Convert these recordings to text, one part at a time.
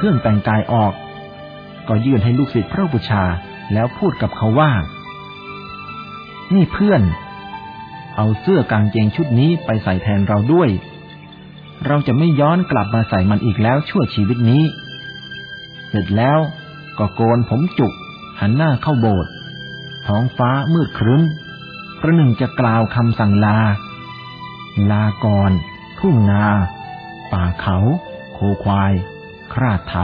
เครื่องแต่งกายออก ก็ยื่นให้ลูกศิษย์พระบูชาแล้วพูดกับเขาว่า นี่เพื่อน เอาเสื้อกางเกงชุดนี้ไปใส่แทนเราด้วย เราจะไม่ย้อนกลับมาใส่มันอีกแล้วชั่วชีวิตนี้ เสร็จแล้วก็โกนผมจุก หันหน้าเข้าโบสถ์ท้องฟ้ามืดครึ้มประหนึ่งจะกล่าวคำสั่งลา ลาก่อน ทุ่งนา ป่าเขา โคควาย คราดไถ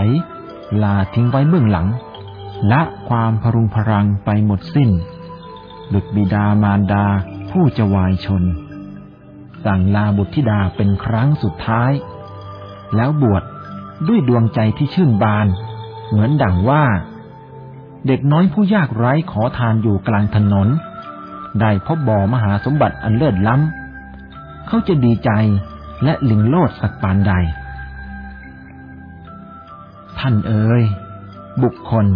ลาทิ้งไว้เบื้องหลัง ละความพรุงพรังไปหมดสิ้น ดุจบิดามารดาผู้จะวายชน สั่งลาบุตรธิดาเป็นครั้งสุดท้าย แล้วบวชด้วยดวงใจที่ชื่นบาน เหมือนดังว่า เด็กน้อยผู้ยากไร้ขอทานอยู่กลางถนน ได้พบบ่อมหาสมบัติอันเลิศล้ำ เขาจะดีใจและหลิงโลดสักปานใด ท่านเอ๋ยบุคคล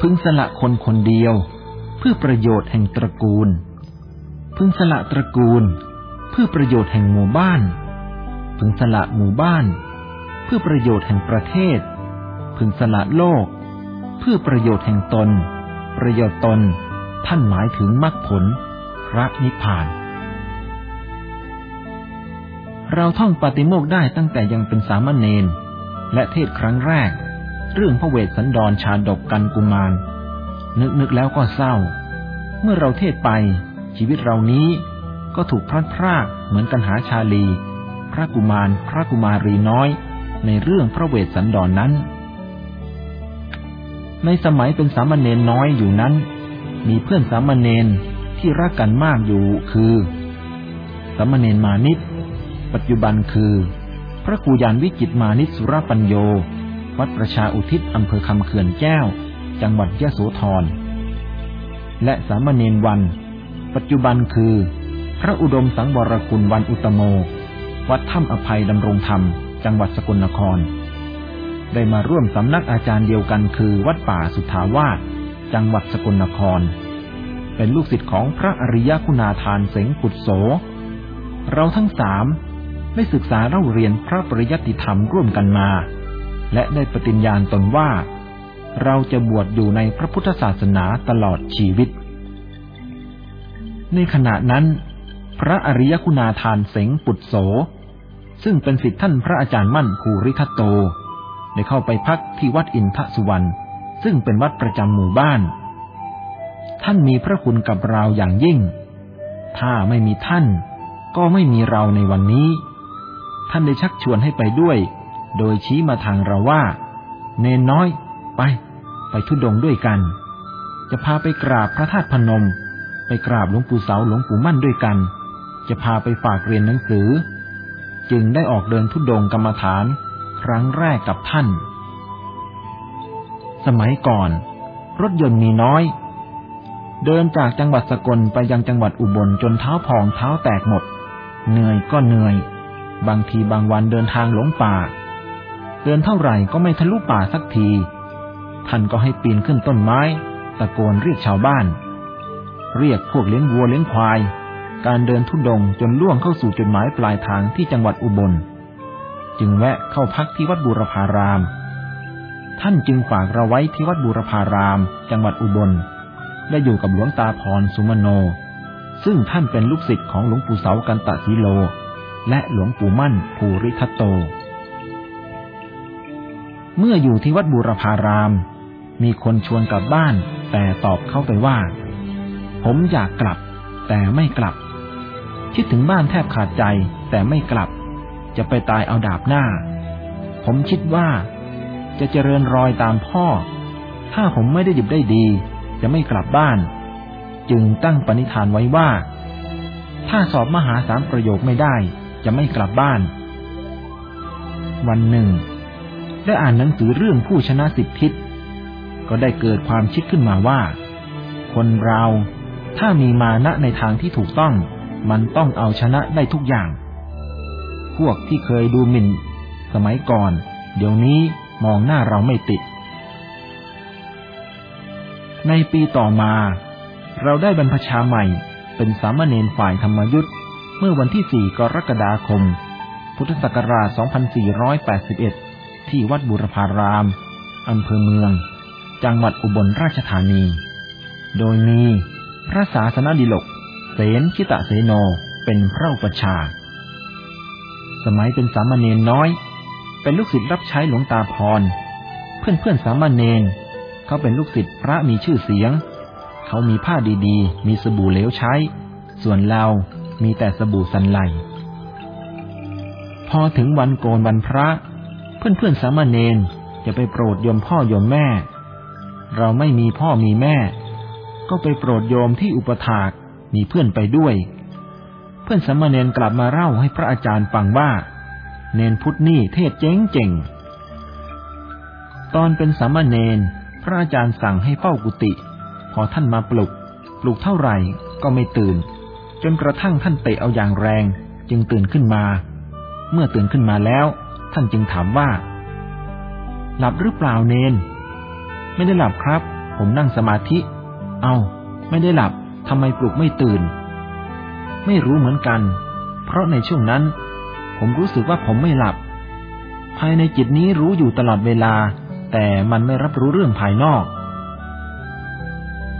พึงสละคนคนเดียว เพื่อประโยชน์แห่งตระกูล พึงสละตระกูล เพื่อประโยชน์แห่งหมู่บ้าน พึงสละหมู่บ้าน เพื่อประโยชน์แห่งประเทศ พึงสละโลก เพื่อประโยชน์แห่งตน ประโยชน์ตน ท่านหมายถึงมรรคผล พระนิพพาน เราท่องปฏิโมกได้ตั้งแต่ยังเป็นสามเณรและเทศครั้งแรก เรื่องพระเวสสันดรชาดกกันกุมาร นึกนึกแล้วก็เศร้า เมื่อเราเทศไป ชีวิตเรานี้ก็ถูกพลัดพรากเหมือนกันหาชาลี พระกุมารพระกุมารีน้อย ในเรื่องพระเวสสันดรนนั้น ในสมัยเป็นสามเณรน้อยอยู่นั้น มีเพื่อนสามเณรที่รักกันมากอยู่คือ สามเณรมานิตปัจจุบันคือ พระครูยานวิจิตมานิสุรปัญโย วัดประชาอุทิศอำเภอคำเขื่อนแก้ว จังหวัดยะโสธร และสามเณรวัน ปัจจุบันคือ พระอุดมสังวรคุณวันอุตโม วัดถ้ำอภัยดำรงธรรม จังหวัดสกลนคร ได้มาร่วมสำนักอาจารย์เดียวกันคือวัดป่าสุทธาวาสจังหวัดสกลนคร เป็นลูกศิษย์ของพระอริยคุณาทานเสงปุตโส เราทั้งสามได้ศึกษาเล่าเรียนพระปริยัติธรรมร่วมกันมา และได้ปฏิญญาณตนว่า เราจะบวชอยู่ในพระพุทธศาสนาตลอดชีวิต ในขณะนั้น พระอริยคุณาทานเสงปุตโส ซึ่งเป็นสิทธิท่านพระอาจารย์มั่นภูริทัตโต ได้เข้าไปพักที่วัดอินทสุวรรณซึ่งเป็นวัดประจำหมู่บ้าน ท่านมีพระคุณกับเราอย่างยิ่ง ถ้าไม่มีท่านก็ไม่มีเราในวันนี้ ท่านได้ชักชวนให้ไปด้วย โดยชี้มาทางเราว่า เนนน้อย ไป ไปทุดงด้วยกัน จะพาไปกราบพระธาตุพนม ไปกราบหลวงปู่เสาหลวงปู่มั่นด้วยกัน จะพาไปฝากเรียนหนังสือ จึงได้ออกเดินทุดงกรรมฐาน ครั้งแรกกับท่าน สมัยก่อน รถยนต์มีน้อย เดินจากจังหวัดสกลไปยังจังหวัดอุบลจนเท้าพองเท้าแตกหมด เหนื่อยก็เหนื่อยบางทีบางวันเดินทางหลงป่า เดินเท่าไหร่ก็ไม่ทะลุป่าสักที ท่านก็ให้ปีนขึ้นต้นไม้ ตะโกนเรียกชาวบ้าน เรียกพวกเลี้ยงวัวเลี้ยงควาย การเดินทุดงจนล่วงเข้าสู่จุดหมายปลายทางที่จังหวัดอุบล จึงแวะเข้าพักที่วัดบูรพาราม ท่านจึงฝากเราไว้ที่วัดบูรพาราม จังหวัดอุบลได้อยู่กับหลวงตาพรสุมโน ซึ่งท่านเป็นลูกศิษย์ของหลวงปู่เสากันตะสีโล และหลวงปู่มั่นภูริทัตโต เมื่ออยู่ที่วัดบูรพาราม มีคนชวนกลับบ้าน แต่ตอบเข้าไปว่า ผมอยากกลับ แต่ไม่กลับ คิดถึงบ้านแทบขาดใจ แต่ไม่กลับ จะไปตายเอาดาบหน้า ผมคิดว่า จะเจริญรอยตามพ่อ ถ้าผมไม่ได้ดิบได้ดี จะไม่กลับบ้าน จึงตั้งปณิธานไว้ว่า ถ้าสอบมหาสามประโยคไม่ได้ จะไม่กลับบ้าน วันหนึ่ง ได้อ่านหนังสือเรื่องผู้ชนะสิบทิศก็ได้เกิดความคิดขึ้นมาว่า คนเราถ้ามีมานะในทางที่ถูกต้อง มันต้องเอาชนะได้ทุกอย่าง พวกที่เคยดูหมิ่น สมัยก่อน เดี๋ยวนี้มองหน้าเราไม่ติด ในปีต่อมา เราได้บรรพชาใหม่เป็นสามเณรฝ่ายธรรมยุทธ์เมื่อวันที่ 4 กรกฎาคม พุทธศักราช 2481 ที่วัดบุรพาราม อำเภอเมือง จังหวัดอุบลราชธานี โดยมีพระศาสนดิลก เสนชิตะเสโนเป็นพระอุปชา สมัยเป็นสามเณรน้อย เป็นลูกศิษย์รับใช้หลวงตาพร เพื่อนเพื่อนสามเณรเขาเป็นลูกศิษย์พระมีชื่อเสียง เขามีผ้าดีๆ มีสบู่เหลวใช้ ส่วนเรามีแต่สบู่สันไหลพอถึงวันโกนวันพระ เพื่อนเพื่อนสามเณรจะไปโปรดโยมพ่อโยมแม่ เราไม่มีพ่อมีแม่ ก็ไปโปรดโยมที่อุปถากมีเพื่อนไปด้วย เพื่อนสามเณรกลับมาเล่าให้พระอาจารย์ฟังว่า เนนพุทธนี่เทศเจ๋งเจ๋งตอนเป็นสามเณรพระอาจารย์สั่งให้เฝ้ากุฏิพอท่านมาปลุก ปลุกเท่าไหร่ก็ไม่ตื่น จนกระทั่งท่านเตะเอาอย่างแรง จึงตื่นขึ้นมา เมื่อตื่นขึ้นมาแล้ว ท่านจึงถามว่า หลับหรือเปล่าเนน ไม่ได้หลับครับ ผมนั่งสมาธิ เอาไม่ได้หลับทำไมปลุกไม่ตื่น ไม่รู้เหมือนกัน เพราะในช่วงนั้น ผมรู้สึกว่าผมไม่หลับ ภายในจิตนี้รู้อยู่ตลอดเวลา แต่มันไม่รับรู้เรื่องภายนอก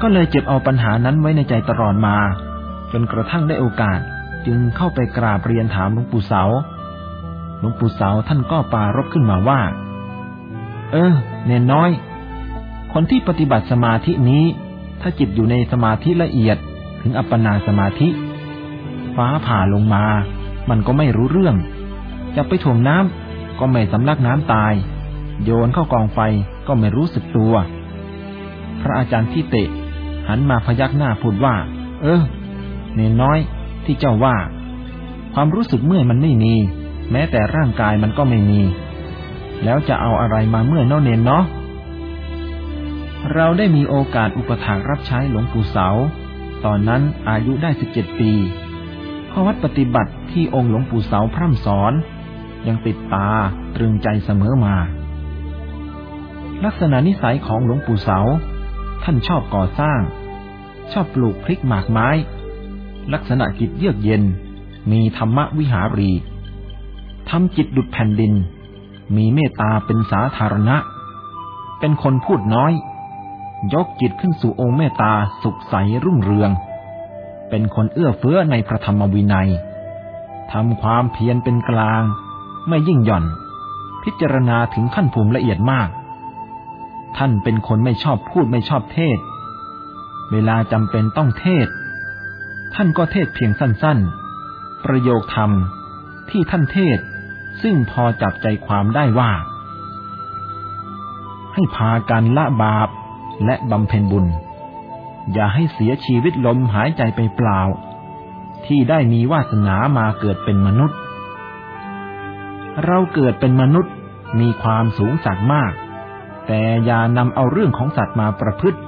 ก็เลยเจ็บเอาปัญหานั้นไว้ในใจตลอดมา จนกระทั่งได้โอกาสจึงเข้าไปกราบเรียนถามหลวงปู่เสา หลวงปู่เสาท่านก็ปารบขึ้นมาว่า เออ เนนน้อย คนที่ปฏิบัติสมาธินี้ ถ้าจิตอยู่ในสมาธิละเอียดถึงอัปปนาสมาธิ ฟ้าผ่าลงมา มันก็ไม่รู้เรื่อง จะไปถ่วงน้ำก็ไม่สำลักน้ำตาย โยนเข้ากองไฟก็ไม่รู้สึกตัว พระอาจารย์ที่เตะ หันมาพยักหน้าพูดว่า เออ เนนน้อยที่เจ้าว่า ความรู้สึกเมื่อยมันไม่มี แม้แต่ร่างกายมันก็ไม่มี แล้วจะเอาอะไรมาเมื่อเน่าเนนเนาะเราได้มีโอกาสอุปถากรับใช้หลวงปู่เสา ตอนนั้นอายุได้สิบเจ็ดปีข้อวัดปฏิบัติที่องค์หลวงปู่เสาพร่ำสอน ยังติดตาตรึงใจเสมอมา ลักษณะนิสัยของหลวงปู่เสา ท่านชอบก่อสร้าง ชอบปลูกพริกหมากไม้ ลักษณะจิตเยือกเย็น มีธรรมวิหารี ทำจิตดุดแผ่นดิน มีเมตตาเป็นสาธารณะ เป็นคนพูดน้อย ยกจิตขึ้นสู่องค์เมตตาสุขใสรุ่งเรือง เป็นคนเอื้อเฟื้อในพระธรรมวินัยทำความเพียรเป็นกลาง ไม่ยิ่งหย่อน พิจารณาถึงขั้นภูมิละเอียดมาก ท่านเป็นคนไม่ชอบพูดไม่ชอบเทศ เวลาจำเป็นต้องเทศ ท่านก็เทศเพียงสั้นๆ ประโยคธรรมที่ท่านเทศ ซึ่งพอจับใจความได้ว่า ให้พากันละบาปและบำเพ็ญบุญ อย่าให้เสียชีวิตลมหายใจไปเปล่า ที่ได้มีวาสนามาเกิดเป็นมนุษย์ เราเกิดเป็นมนุษย์มีความสูงสักมาก แต่อย่านำเอาเรื่องของสัตว์มาประพฤติ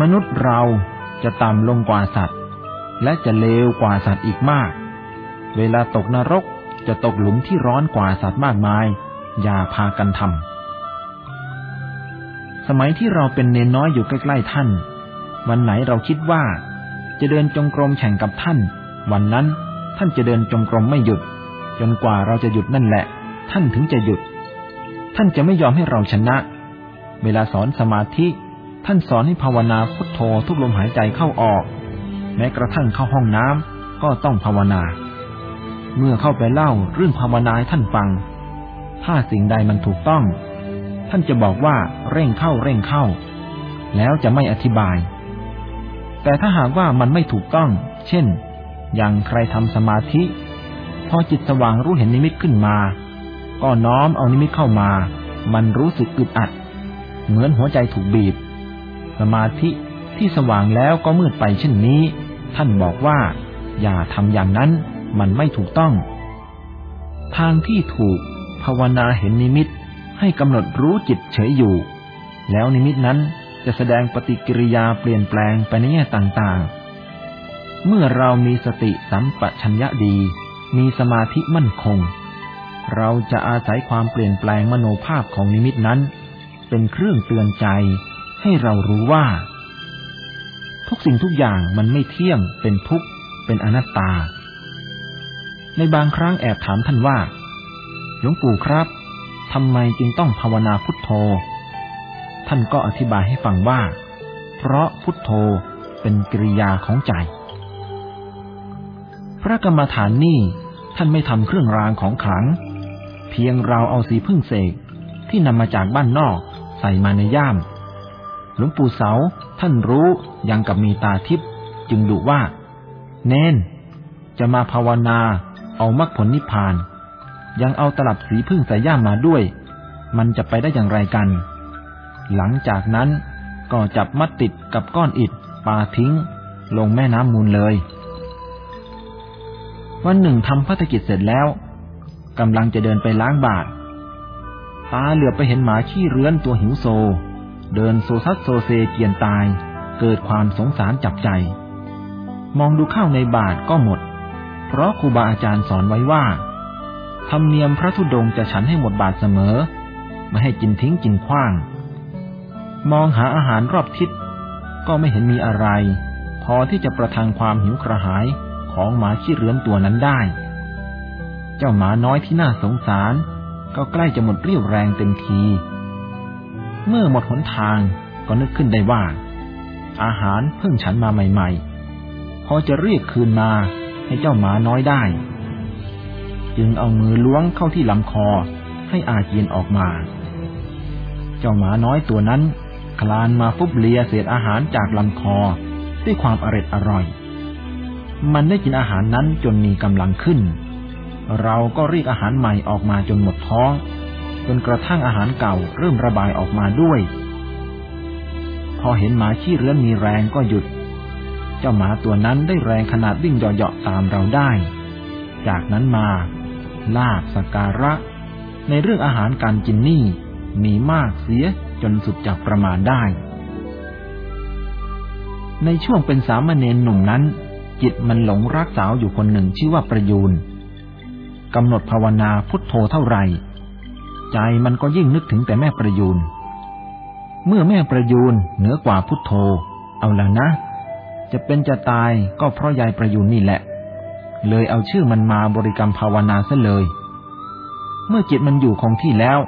มนุษย์เราจะต่ำลงกว่าสัตว์ และจะเลวกว่าสัตว์อีกมาก เวลาตกนรก จะตกหลุมที่ร้อนกว่าสัตว์มากมาย อย่าพากันทำสมัยที่เราเป็นเนนน้อยอยู่ใกล้ ๆท่าน วันไหนเราคิดว่า จะเดินจงกรมแข่งกับท่าน วันนั้นท่านจะเดินจงกรมไม่หยุด จนกว่าเราจะหยุดนั่นแหละ ท่านถึงจะหยุด ท่านจะไม่ยอมให้เราชนะ เวลาสอนสมาธิ ท่านสอนให้ภาวนาพุทโธทุกลมหายใจเข้าออก แม้กระทั่งเข้าห้องน้ำก็ต้องภาวนา เมื่อเข้าไปเล่าเรื่องภาวนาให้ท่านฟัง ถ้าสิ่งใดมันถูกต้อง ท่านจะบอกว่าเร่งเข้าเร่งเข้า แล้วจะไม่อธิบาย แต่ถ้าหากว่ามันไม่ถูกต้อง เช่น อย่างใครทำสมาธิ พอจิตสว่างรู้เห็นนิมิตขึ้นมา ก็น้อมเอานิมิตเข้ามา มันรู้สึกอึดอัด เหมือนหัวใจถูกบีบ สมาธิที่สว่างแล้วก็มืดไปเช่นนี้ ท่านบอกว่า อย่าทำอย่างนั้น มันไม่ถูกต้อง ทางที่ถูกภาวนาเห็นนิมิตให้กำหนดรู้จิตเฉยอยู่ แล้วนิมิตนั้นจะแสดงปฏิกิริยาเปลี่ยนแปลงไปในแง่ต่างๆ เมื่อเรามีสติสัมปชัญญะดี มีสมาธิมั่นคง เราจะอาศัยความเปลี่ยนแปลงมโนภาพของนิมิตนั้น เป็นเครื่องเตือนใจ ให้เรารู้ว่า ทุกสิ่งทุกอย่างมันไม่เที่ยงเป็นทุกข์เป็นอนัตตา ในบางครั้งแอบถามท่านว่า หลวงปู่ครับ ทำไมจึงต้องภาวนาพุทโธ ท่านก็อธิบายให้ฟังว่า เพราะพุทโธเป็นกิริยาของใจ พระกรรมฐานนี่ท่านไม่ทำเครื่องรางของขลัง เพียงเราเอาสีพึ่งเสกที่นำมาจากบ้านนอกใส่มาในย่าม หลวงปู่เสาท่านรู้ยังกับมีตาทิพย์จึงดุว่า เน้น จะมาภาวนา เอามรรคผลนิพพาน ยังเอาตลับสีผึ้งใส่ย่ามมาด้วย มันจะไปได้อย่างไรกัน หลังจากนั้นก็จับมัดติดกับก้อนอิฐปาทิ้ง ลงแม่น้ำมูลเลย วันหนึ่งทำภัตกิจเสร็จแล้วกำลังจะเดินไปล้างบาตรตาเหลือบไปเห็นหมาขี้เรื้อนตัวหิวโซ เดินโซซัดโซเซเจียนตาย เกิดความสงสารจับใจ มองดูข้าวในบาตรก็หมด เพราะครูบาอาจารย์สอนไว้ว่าธรรมเนียมพระธุดงจะฉันให้หมดบาทเสมอ ไม่ให้กินทิ้งกินขว้าง มองหาอาหารรอบทิศก็ไม่เห็นมีอะไร พอที่จะประทังความหิวกระหายของหมาขี้เรื้อนตัวนั้นได้ เจ้าหมาน้อยที่น่าสงสาร ก็ใกล้จะหมดเรี่ยวแรงเต็มที เมื่อหมดหนทางก็นึกขึ้นได้ว่า อาหารเพิ่งฉันมาใหม่ ๆ พอจะเรียกคืนมา ให้เจ้าหมาน้อยได้ จึงเอามือล้วงเข้าที่ลำคอให้อาเจียนออกมา เจ้าหมาน้อยตัวนั้น คลานมาฟุบเลียเศษอาหารจากลำคอด้วยความอร็ดอร่อย มันได้กินอาหารนั้นจนมีกำลังขึ้น เราก็เรียกอาหารใหม่ออกมาจนหมดท้อง จนกระทั่งอาหารเก่าเริ่มระบายออกมาด้วย พอเห็นหมาขี้เรื้อนมีแรงก็หยุด เจ้าหมาตัวนั้นได้แรงขนาดวิ่งเหยาะๆตามเราได้ จากนั้นมา ลาบสการะ ในเรื่องอาหารการกินนี่มีมากเสียจนสุดจากประมาณได้ ในช่วงเป็นสามเณรหนุ่มนั้น จิตมันหลงรักสาวอยู่คนหนึ่งชื่อว่าประยูนกำหนดภาวนาพุทโธเท่าไหร่ ใจมันก็ยิ่งนึกถึงแต่แม่ประยูนเมื่อแม่ประยูนเหนือกว่าพุทโธ เอาละนะ จะเป็นจะตายก็เพราะยายประยูนนี่แหละ เลยเอาชื่อมันมาบริกรรมภาวนาซะเลย เมื่อจิตมันอยู่คงที่แล้ว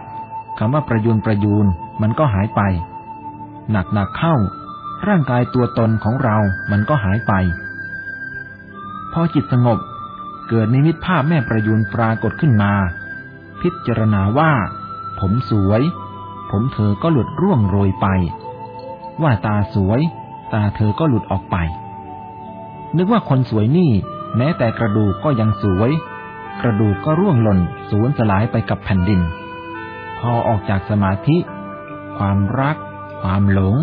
คำว่าประยูนประยูนมันก็หายไป หนักหนักเข้า ร่างกายตัวตนของเรามันก็หายไป พอจิตสงบ เกิดนิมิตภาพแม่ประยุนปรากฏขึ้นมา พิจารณาว่า ผมสวย ผมเธอก็หลุดร่วงโรยไป ว่าตาสวย ตาเธอก็หลุดออกไป นึกว่าคนสวยนี่ แม้แต่กระดูกก็ยังสวย กระดูกก็ร่วงหล่นสูญสลายไปกับแผ่นดิน พอออกจากสมาธิ ความรัก ความหลง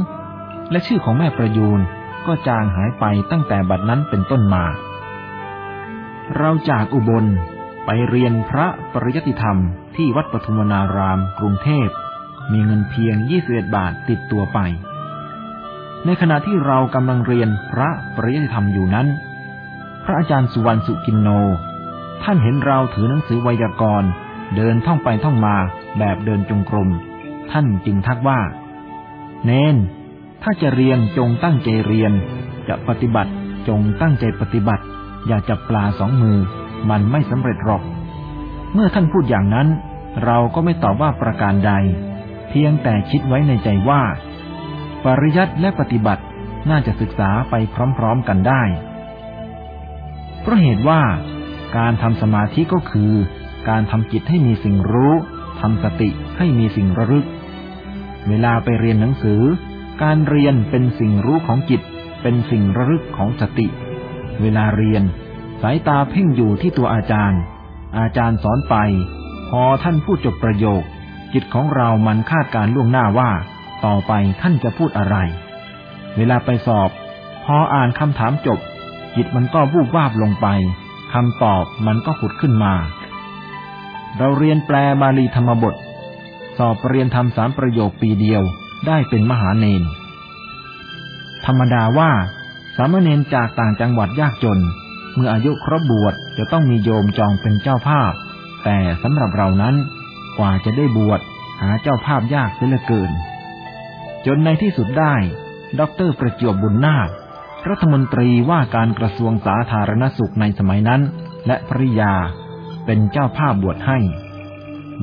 และชื่อของแม่ประยูนก็จางหายไปตั้งแต่บัดนั้นเป็นต้นมา เราจากอุบลไปเรียนพระปริยติธรรมที่วัดปทุมนารามกรุงเทพ มีเงินเพียง 21 บาทติดตัวไป ในขณะที่เรากำลังเรียนพระปริยติธรรมอยู่นั้น พระอาจารย์สุวรรณสุกินโน ท่านเห็นเราถือหนังสือไวยากรณ์ เดินท่องไปท่องมาแบบเดินจงกรม ท่านจึงทักว่า เน้น ถ้าจะเรียนจงตั้งใจเรียน จะปฏิบัติจงตั้งใจปฏิบัติ อย่าจับปลาสองมือ มันไม่สำเร็จหรอก เมื่อท่านพูดอย่างนั้น เราก็ไม่ตอบว่าประการใด เพียงแต่คิดไว้ในใจว่า ปริยัติและปฏิบัติน่าจะศึกษาไปพร้อมๆกันได้ เพราะเหตุว่า การทำสมาธิก็คือ การทำจิตให้มีสิ่งรู้ทำสติให้มีสิ่งระลึก เวลาไปเรียนหนังสือ การเรียนเป็นสิ่งรู้ของจิต เป็นสิ่งระลึกของสติ เวลาเรียน สายตาเพ่งอยู่ที่ตัวอาจารย์ อาจารย์สอนไป พอท่านพูดจบประโยค จิตของเรามันคาดการล่วงหน้าว่า ต่อไปท่านจะพูดอะไร เวลาไปสอบ พออ่านคำถามจบ จิตมันก็วูบวาบลงไปคำตอบมันก็ผุดขึ้นมา เราเรียนแปลบาลีธรรมบท สอบเรียนทำสามประโยคปีเดียวได้เป็นมหาเนน ธรรมดาว่า สามเณรจากต่างจังหวัดยากจน เมื่ออายุครบบวชจะต้องมีโยมจองเป็นเจ้าภาพ แต่สำหรับเรานั้นกว่าจะได้บวชหาเจ้าภาพยากเสียเหลือเกิน จนในที่สุดได้ด็อกเตอร์ประจวบบุญนาค รัฐมนตรีว่าการกระทรวงสาธารณสุขในสมัยนั้น และภริยา เป็นเจ้าภาพบวชให้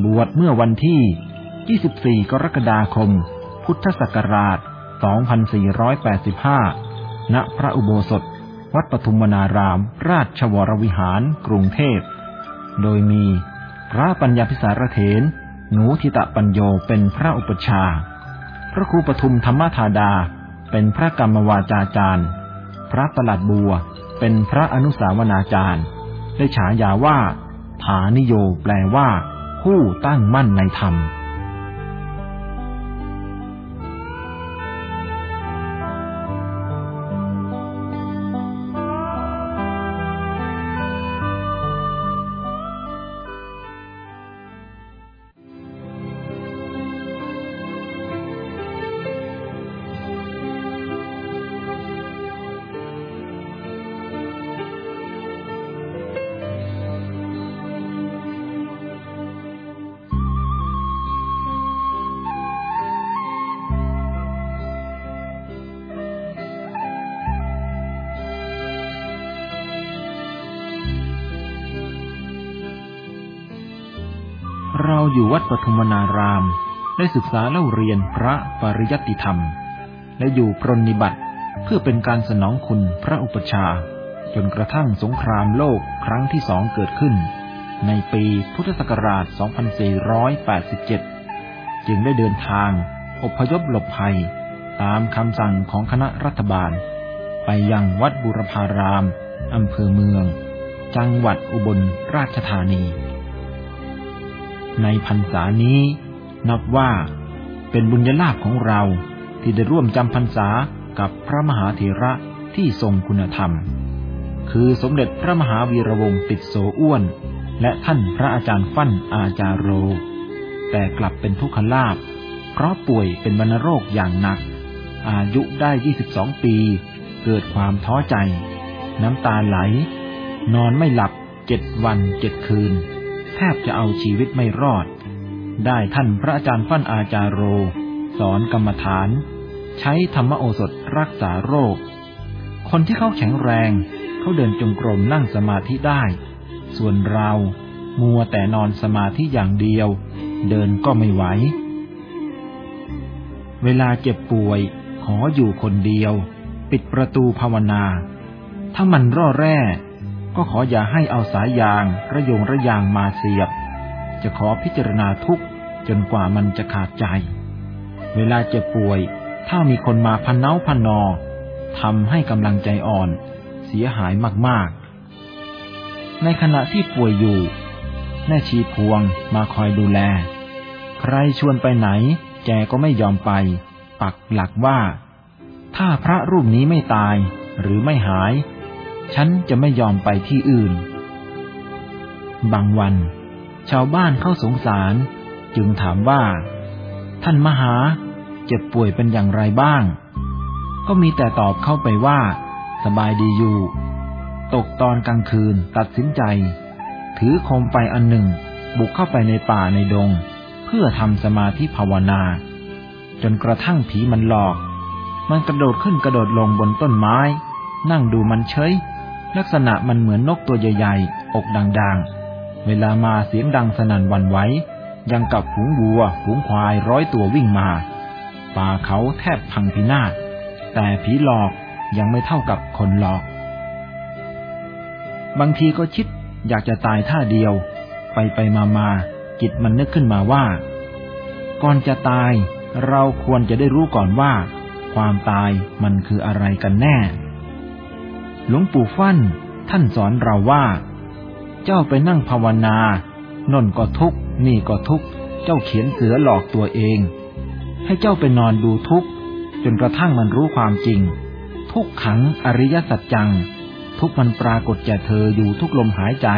บวชเมื่อวันที่ 24 กรกฎาคม พุทธศักราช 2485 ณ พระอุโบสถ วัดปทุมนาราม ราชวรวิหาร กรุงเทพ โดยมีพระปัญญาพิสารเถนหนูทิตะปัญโยเป็นพระอุปชา ระครูปทุมธรรมธาดา เป็นพระกรรมวาจาจารย์ พระประหลัดบัว เป็นพระอนุสาวนาจารย์ ได้ฉายาว่า ฐานิโยแปลว่า ผู้ตั้งมั่นในธรรม อยู่วัดปฐุมนาราม ได้ศึกษาเล่าเรียนพระปริยัติธรรม และอยู่ปรนนิบัติเพื่อเป็นการสนองคุณพระอุปชา จนกระทั่งสงครามโลกครั้งที่สองเกิดขึ้น ในปีพุทธศักราช 2487 จึงได้เดินทางอพยพหลบภัย ตามคำสั่งของคณะรัฐบาล ไปยังวัดบุรพารามอำเภอเมือง จังหวัดอุบลราชธานี ในพรรษานี้ นับว่าเป็นบุญญาลาภของเราที่ได้ร่วมจำพรรษากับพระมหาเถระที่ทรงคุณธรรม คือสมเด็จพระมหาวีระวงศ์ติดโสอ้วน และท่านพระอาจารย์ฟั่นอาจารโร แต่กลับเป็นทุกขลาภเพราะป่วยเป็นวัณโรคอย่างหนัก อายุได้ 22 ปี เกิดความท้อใจ น้ำตาไหล นอนไม่หลับเจ็ดวันเจ็ดคืน ทบจะเอาชีวิตไม่รอด ได้ท่านพระอาจารย์ฟั่นอาจารโร สอนกรรมฐาน ใช้ธรรมโอสถรักษาโรค คนที่เขาแข็งแรง เขาเดินจงกรมนั่งสมาธิได้ ส่วนเรามัวแต่นอนสมาธิอย่างเดียว เดินก็ไม่ไหว เวลาเจ็บป่วย ขออยู่คนเดียว ปิดประตูภาวนา ถ้ามันร่อแร่ ก็ขออย่าให้เอาสายยางระยงระยางมาเสียบ จะขอพิจารณาทุกจนกว่ามันจะขาดใจ เวลาเจ็บป่วย ถ้ามีคนมาพันเนาพันนอทำให้กำลังใจอ่อน เสียหายมากๆ ในขณะที่ป่วยอยู่ แม่ชีพวงมาคอยดูแล ใครชวนไปไหน แกก็ไม่ยอมไป ปักหลักว่า ถ้าพระรูปนี้ไม่ตายหรือไม่หาย ฉันจะไม่ยอมไปที่อื่น บางวัน ชาวบ้านเข้าสงสาร จึงถามว่า ท่านมหา เจ็บป่วยเป็นอย่างไรบ้าง ก็มีแต่ตอบเข้าไปว่า สบายดีอยู่ ตกตอนกลางคืนตัดสินใจ ถือคมไฟอันหนึ่ง บุกเข้าไปในป่าในดง เพื่อทำสมาธิภาวนา จนกระทั่งผีมันหลอก มันกระโดดขึ้นกระโดดลงบนต้นไม้นั่งดูมันเฉย ลักษณะมันเหมือนนกตัวใหญ่ๆ อกดังๆ เวลามาเสียงดังสนั่นวันไหวยังกับฝูงวัวฝูงควายร้อยตัววิ่งมา ป่าเขาแทบพังพินาศ แต่ผีหลอกยังไม่เท่ากับคนหลอก บางทีก็คิดอยากจะตายท่าเดียว ไปไปมามาจิตมันนึกขึ้นมาว่า ก่อนจะตายเราควรจะได้รู้ก่อนว่า ความตายมันคืออะไรกันแน่ หลวงปู่ฟั่น ท่านสอนเราว่า เจ้าไปนั่งภาวนานนก็ทุกนี่ก็ทุก เจ้าเขียนเสือหลอกตัวเอง ให้เจ้าไปนอนดูทุกจนกระทั่งมันรู้ความจริง ทุกขังอริยสัจจัง ทุกมันปรากฏแก่เธออยู่ทุกลมหายใจ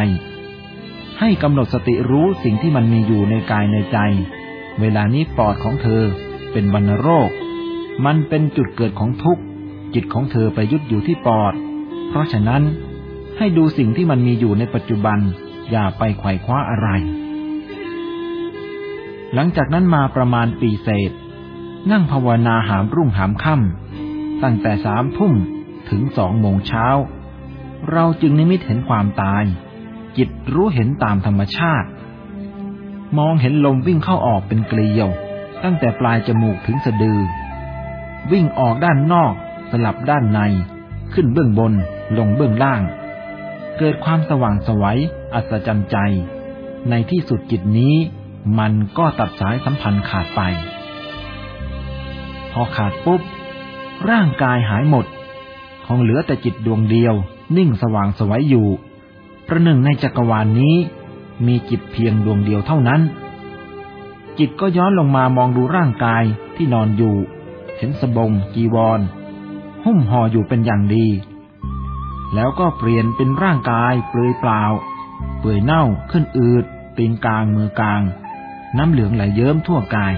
ให้กำหนดสติรู้สิ่งที่มันมีอยู่ในกายในใจ เวลานี้ปอดของเธอเป็นวันโรค มันเป็นจุดเกิดของทุกจิตของเธอไปยึดอยู่ที่ปอด เพราะฉะนั้นให้ดูสิ่งที่มันมีอยู่ในปัจจุบัน อย่าไปไขว่คว้าอะไร หลังจากนั้นมาประมาณปีเศษ นั่งภาวนาหามรุ่งหามค่ำตั้งแต่สามทุ่มถึงสองโมงเช้า เราจึงนิมิตเห็นความตาย จิตรู้เห็นตามธรรมชาติ มองเห็นลมวิ่งเข้าออกเป็นเกลียว ตั้งแต่ปลายจมูกถึงสะดือ วิ่งออกด้านนอก สลับด้านใน ขึ้นเบื้องบน ลงเบื้องล่าง เกิดความสว่างสวัยอัศจรรย์ใจ ในที่สุดจิตนี้มันก็ตัดสายสัมพันธ์ขาดไป พอขาดปุ๊บ ร่างกายหายหมดคงเหลือแต่จิตดวงเดียว นิ่งสว่างสวัยอยู่ ประหนึ่งในจักรวาลนนี้ มีจิตเพียงดวงเดียวเท่านั้น จิตก็ย้อนลงมามองดูร่างกายที่นอนอยู่ เห็นสบงจีวร หุ้มห่ออยู่เป็นอย่างดี แล้วก็เปลี่ยนเป็นร่างกายเปลือยเปล่า เปื่อยเน่าขึ้นอืดตีนกลางมือกลาง น้ำเหลืองไหลเยิ้มทั่วกาย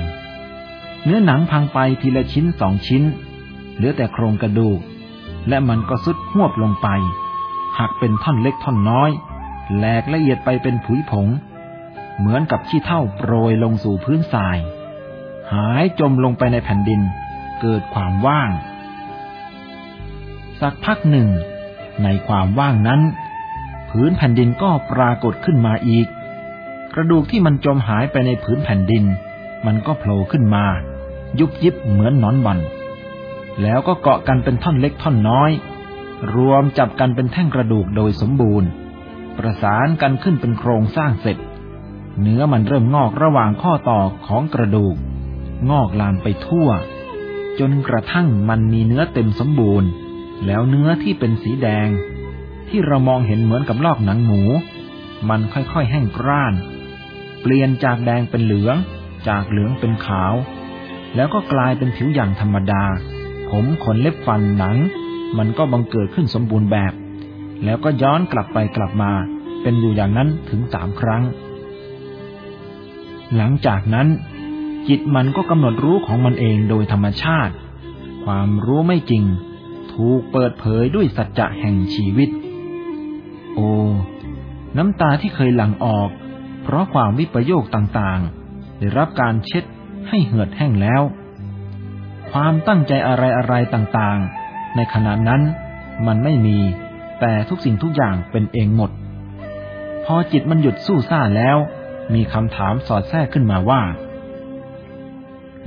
เนื้อหนังพังไปทีละชิ้นสองชิ้น เหลือแต่โครงกระดูก และมันก็สุดหวบลงไป หักเป็นท่อนเล็กท่อนน้อย แหลกละเอียดไปเป็นผุยผง เหมือนกับขี้เท่าโปรยลงสู่พื้นทราย หายจมลงไปในแผ่นดิน เกิดความว่าง สักพักหนึ่ง ในความว่างนั้นพื้นแผ่นดินก็ปรากฏขึ้นมาอีก กระดูกที่มันจมหายไปในพื้นแผ่นดิน มันก็โผล่ขึ้นมา ยุบยิบเหมือนนอนบอลแล้วก็เกาะกันเป็นท่อนเล็กท่อนน้อย รวมจับกันเป็นแท่งกระดูกโดยสมบูรณ์ ประสานกันขึ้นเป็นโครงสร้างเสร็จ เนื้อมันเริ่มงอกระหว่างข้อต่อของกระดูก งอกลามไปทั่ว จนกระทั่งมันมีเนื้อเต็มสมบูรณ์ แล้วเนื้อที่เป็นสีแดง ที่เรามองเห็นเหมือนกับลอกหนังหมู มันค่อยๆแห้งกร้าน เปลี่ยนจากแดงเป็นเหลือง จากเหลืองเป็นขาว แล้วก็กลายเป็นผิวอย่างธรรมดา ผมขนเล็บฟันหนัง มันก็บังเกิดขึ้นสมบูรณ์แบบ แล้วก็ย้อนกลับไปกลับมา เป็นอยู่อย่างนั้นถึงสามครั้ง หลังจากนั้น จิตมันก็กำหนดรู้ของมันเองโดยธรรมชาติ ความรู้ไม่จริง ถูกเปิดเผยด้วยสัจจะแห่งชีวิต โอ้น้ำตาที่เคยหลั่งออก เพราะความวิปโยคต่างๆ ได้รับการเช็ดให้เหือดแห้งแล้ว ความตั้งใจอะไรๆต่างๆ ในขณะนั้นมันไม่มี แต่ทุกสิ่งทุกอย่างเป็นเองหมด พอจิตมันหยุดสู้ซ่าแล้ว มีคำถามสอดแทรกขึ้นมาว่า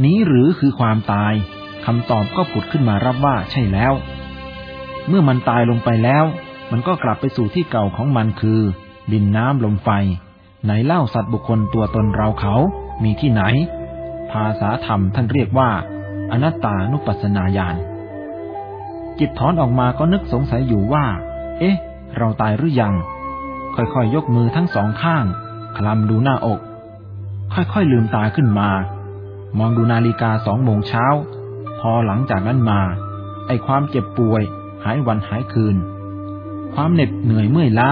นี้หรือคือความตายคำตอบก็ผุดขึ้นมารับว่าใช่แล้ว เมื่อมันตายลงไปแล้ว มันก็กลับไปสู่ที่เก่าของมันคือ ดินน้ำลมไฟ ไหนเล่าสัตว์บุคคลตัวตนเราเขามีที่ไหน ภาษาธรรมท่านเรียกว่า อนัตตานุปัสสนาญาณจิตถอนออกมาก็นึกสงสัยอยู่ว่า เอ๊ะ เราตายหรือยัง ค่อยๆยยกมือทั้งสองข้าง คลำดูหน้าอก ค่อยๆลืมตาขึ้นมา มองดูนาฬิกาสองโมงเช้า พอหลังจากนั้นมา ไอความเจ็บป่วย หายวันหายคืน ความเหน็ดเหนื่อยเมื่อยล้า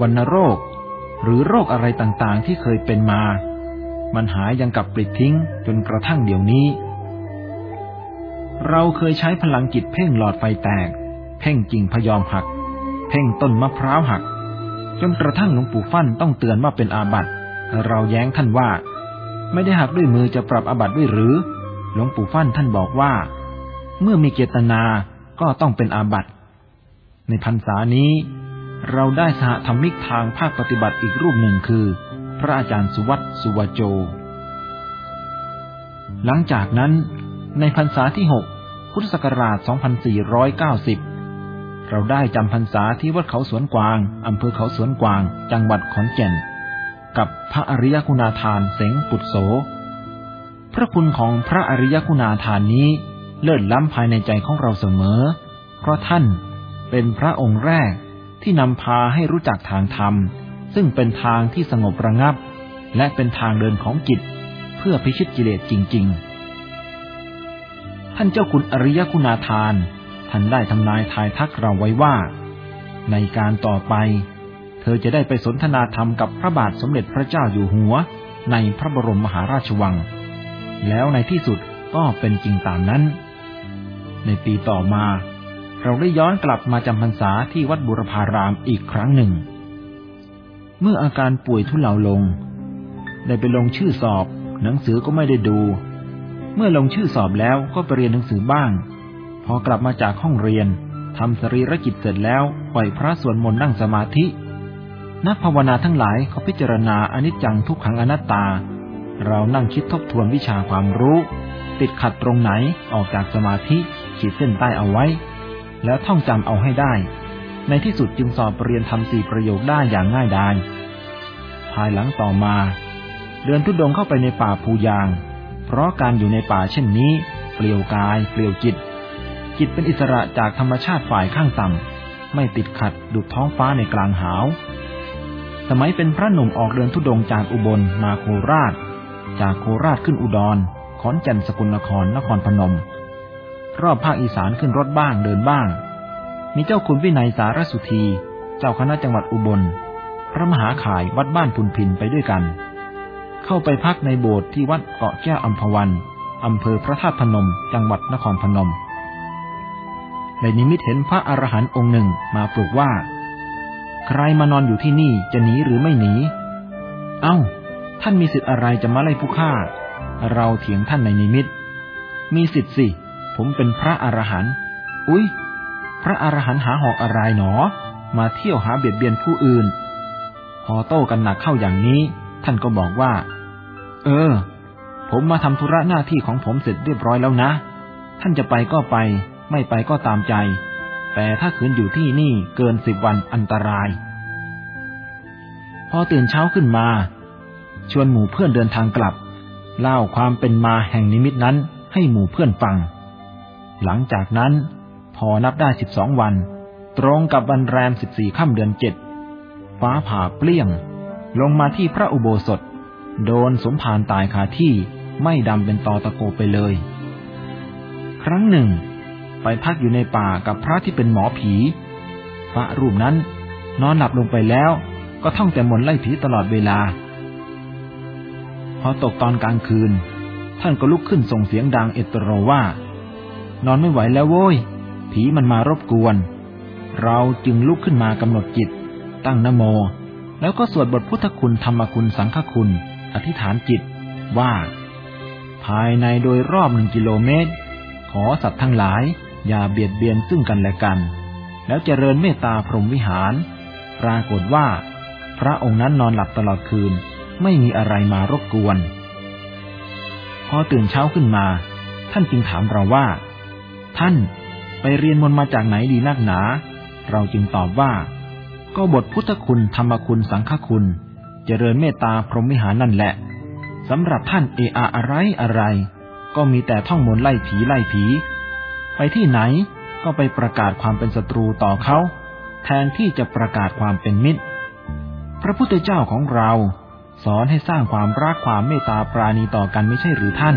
วันโรค หรือโรคอะไรต่างๆที่เคยเป็นมา มันหายยังกับปลิดทิ้งจนกระทั่งเดี๋ยวนี้ เราเคยใช้พลังจิตเพ่งหลอดไฟแตก เพ่งกิ่งพยอมหัก เพ่งต้นมะพร้าวหัก จนกระทั่งหลวงปู่ฟั่นต้องเตือนว่าเป็นอาบัติ เราแย้งท่านว่า ไม่ได้หักด้วยมือจะปรับอาบัติด้วยหรือ หลวงปู่ฟั่นท่านบอกว่า เมื่อมีเจตนา ก็ต้องเป็นอาบัติ ในพรรษานี้ เราได้สหธรรมิกทางภาคปฏิบัติอีกรูปหนึ่งคือ พระอาจารย์สุวัตสุวโจ หลังจากนั้น ในพรรษาที่หกพุทธศักราช 2490 เราได้จำพรรษาที่วัดเขาสวนกวางอำเภอเขาสวนกวาง จังหวัดขอนแก่น กับพระอริยคุณาทานเสงปุตโส พระคุณของพระอริยคุณาทานนี้ เลิศล้ำภายในใจของเราเสมอ เพราะท่านเป็นพระองค์แรกที่นำพาให้รู้จักทางธรรม ซึ่งเป็นทางที่สงบระงับ และเป็นทางเดินของจิต เพื่อพิชิตกิเลสจริง ๆ ท่านเจ้าคุณอริยคุณาทาน ท่านได้ทำนายทายทักเราไว้ว่า ในการต่อไป เธอจะได้ไปสนทนาธรรมกับพระบาทสมเด็จพระเจ้าอยู่หัว ในพระบรมมหาราชวัง แล้วในที่สุดก็เป็นจริงตามนั้น ในปีต่อมา เราได้ย้อนกลับมาจำพรรษาที่วัดบุรพารามอีกครั้งหนึ่ง เมื่ออาการป่วยทุเลาลง ได้ไปลงชื่อสอบ หนังสือก็ไม่ได้ดู เมื่อลงชื่อสอบแล้วก็ไปเรียนหนังสือบ้าง พอกลับมาจากห้องเรียนทำสรีรกิจเสร็จแล้วปล่อยพระสวดมนต์นั่งสมาธิ นักภาวนาทั้งหลายเขาพิจารณาอนิจจังทุกขังอนัตตา เรานั่งคิดทบทวนวิชาความรู้ ติดขัดตรงไหนออกจากสมาธิ ขีดเส้นใต้เอาไว้ แล้วท่องจำเอาให้ได้ ในที่สุดจึงสอบเรียนทำสี่ประโยคได้อย่างง่ายดาย ภายหลังต่อมา เดินทุดงเข้าไปในป่าภูยาง เพราะการอยู่ในป่าเช่นนี้ เปลี่ยวกาย เปลี่ยวจิต จิตเป็นอิสระจากธรรมชาติฝ่ายข้างต่ำไม่ติดขัดดุดท้องฟ้าในกลางหาวสมัยเป็นพระหนุ่มออกเดินทุดงจากอุบลมาโคราช จากโคราชขึ้นอุดร ขอนแก่นสกลนครนครพนม รอบภาคอีสานขึ้นรถบ้างเดินบ้าง มีเจ้าคุณวินัยสารสุธี เจ้าคณะจังหวัดอุบล พระมหาขายวัดบ้านพุนพินไปด้วยกัน เข้าไปพักในโบสถ์ที่วัดเกาะแก้วอัมพวันอำเภอพระธาตุพนม จังหวัดนครพนมในนิมิตเห็นพระอรหันต์องค์หนึ่งมาปลุกว่า ใครมานอนอยู่ที่นี่จะหนีหรือไม่หนี เอา้า ท่านมีสิทธิ์อะไรจะมาไล่ผู้ฆ่า เราเถียงท่านในนิมิต มีสิทธิ์สิ ผมเป็นพระอรหันต์อุ๊ย พระอรหันต์หาหอกอะไรหนอ มาเที่ยวหาเบียดเบียนผู้อื่น พอโต้กันหนักเข้าอย่างนี้ ท่านก็บอกว่า เออ ผมมาทำธุระหน้าที่ของผมเสร็จเรียบร้อยแล้วนะ ท่านจะไปก็ไป ไม่ไปก็ตามใจ แต่ถ้าขืนอยู่ที่นี่เกินสิบวันอันตราย พอตื่นเช้าขึ้นมา ชวนหมู่เพื่อนเดินทางกลับเล่าความเป็นมาแห่งนิมิตนั้นให้หมู่เพื่อนฟัง หลังจากนั้น พอนับได้สิบสองวัน ตรงกับวันแรมสิบสี่ค่ำเดือนเจ็ดฟ้าผ่าเปลี่ยง ลงมาที่พระอุโบสถ โดนสมภารตายคาที่ไม่ดำเป็นตอตะโกไปเลย ครั้งหนึ่ง ไปพักอยู่ในป่ากับพระที่เป็นหมอผี พระรูปนั้นนอนหลับลงไปแล้วก็ท่องแต่มนต์ไล่ผีตลอดเวลา พอตกตอนกลางคืน ท่านก็ลุกขึ้นส่งเสียงดังเอตโรว่า นอนไม่ไหวแล้วโว้ย ผีมันมารบกวน เราจึงลุกขึ้นมากำหนดจิต ตั้งนโม แล้วก็สวดบทพุทธคุณธรรมคุณสังฆคุณ อธิษฐานจิตว่า ภายในโดยรอบหนึ่งกิโลเมตร ขอสัตว์ทั้งหลาย อย่าเบียดเบียนซึ่งกันและกัน แล้วเจริญเมตตาพรหมวิหาร ปรากฏว่า พระองค์นั้นนอนหลับตลอดคืน ไม่มีอะไรมารบกวน พอตื่นเช้าขึ้นมา ท่านจึงถามเราว่า ท่านไปเรียนมนต์มาจากไหนดีนักหนา เราจึงตอบว่า ก็บทพุทธคุณธรรมคุณสังฆคุณ เจริญเมตตาพรหมิหารนั่นแหละสำหรับท่านเออาอะไรอะไร ก็มีแต่ท่องมนต์ไล่ผีไล่ผี ไปที่ไหนก็ไปประกาศความเป็นศัตรูต่อเขาแทนที่จะประกาศความเป็นมิตร พระพุทธเจ้าของเรา สอนให้สร้างความรักความเมตตาปราณีต่อกันไม่ใช่หรือท่าน